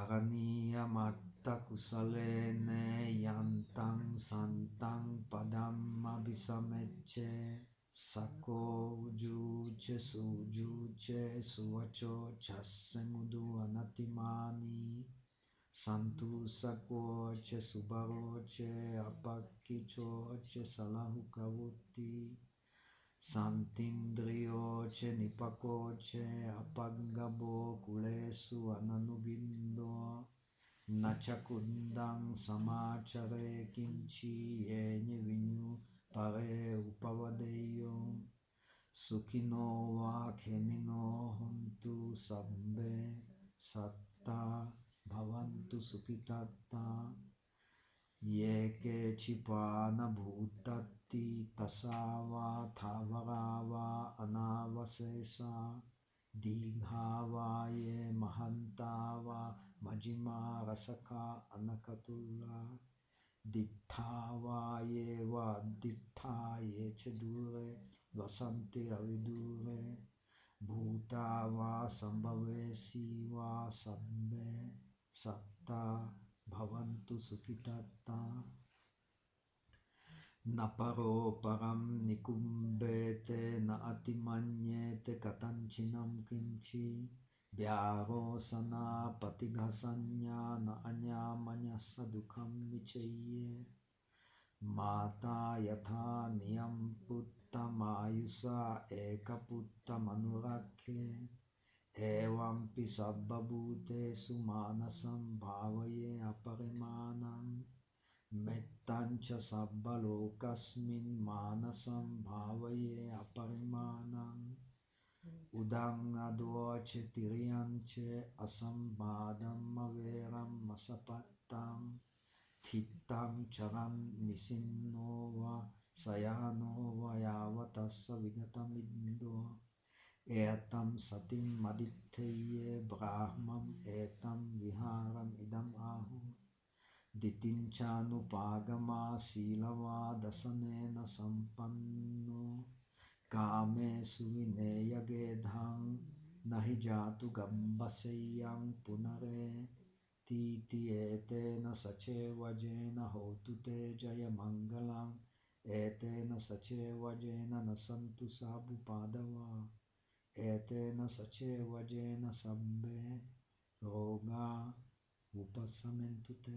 කරණීයමට්ටකුසලේන යන්තං සන්තං පදම්මබිසමච්ච සකෝජූච සූජූච සුවචෝ චස්සමුදු අනතිමානී සන්තුසකෝච සුභවෝච අපක්කිචෝච සලහුකවුත්තිී शान्तिन्द्रियोच निपकोच अपङ्गभो कुलेषु अननुगिन्दो न च कुन्दं समाचरे किञ्चीयेन विनुपरे उपवदेयो सुखिनो वा खेमिनो हन्तु सम्बे सत्ता भवन्तु सुखितत्ता ये केचिपानभूतत् Upavadeyo sukino va yeke chipana bhutati tasava thavarava anavasesa dīghāvā ye mahantava majima rasaka anakatulla ditthāvā ye va dittha ye chedure vasanti avidure bhutava sambhavesi va sabbe satta bhavantu sukhitatta naparo param nikumbete na atimanyete katanchinam kinchi vyaro sana patighasanya na anyamanyasa dukham vicheye mata yatha niyam putta mayusa ekaputta manurakhe. Evampi sabbabhutesu manasam bhavaye aparimanam Mettancha sabbalokasmin manasam bhavaye aparimanam udang advache tiriyanche asambhadam averam masapattam thittam charam nisinno sayano va yavatassa vigatam indo etam satim madittheye brahmam etam viharam idam ahu दितिञ्चानुपागमा शीलवादसनेन सम्पन्नो कामेषु विनेयगेधां न हि जातु गम्बशय्यां पुनरे तीति एतेन सचेवजेन होतु ते जयमङ्गलम् एतेन सचेवजेन न सन्तु साबुपादवा एतेन सचेवजेन सब्बे रोगा upasamentu te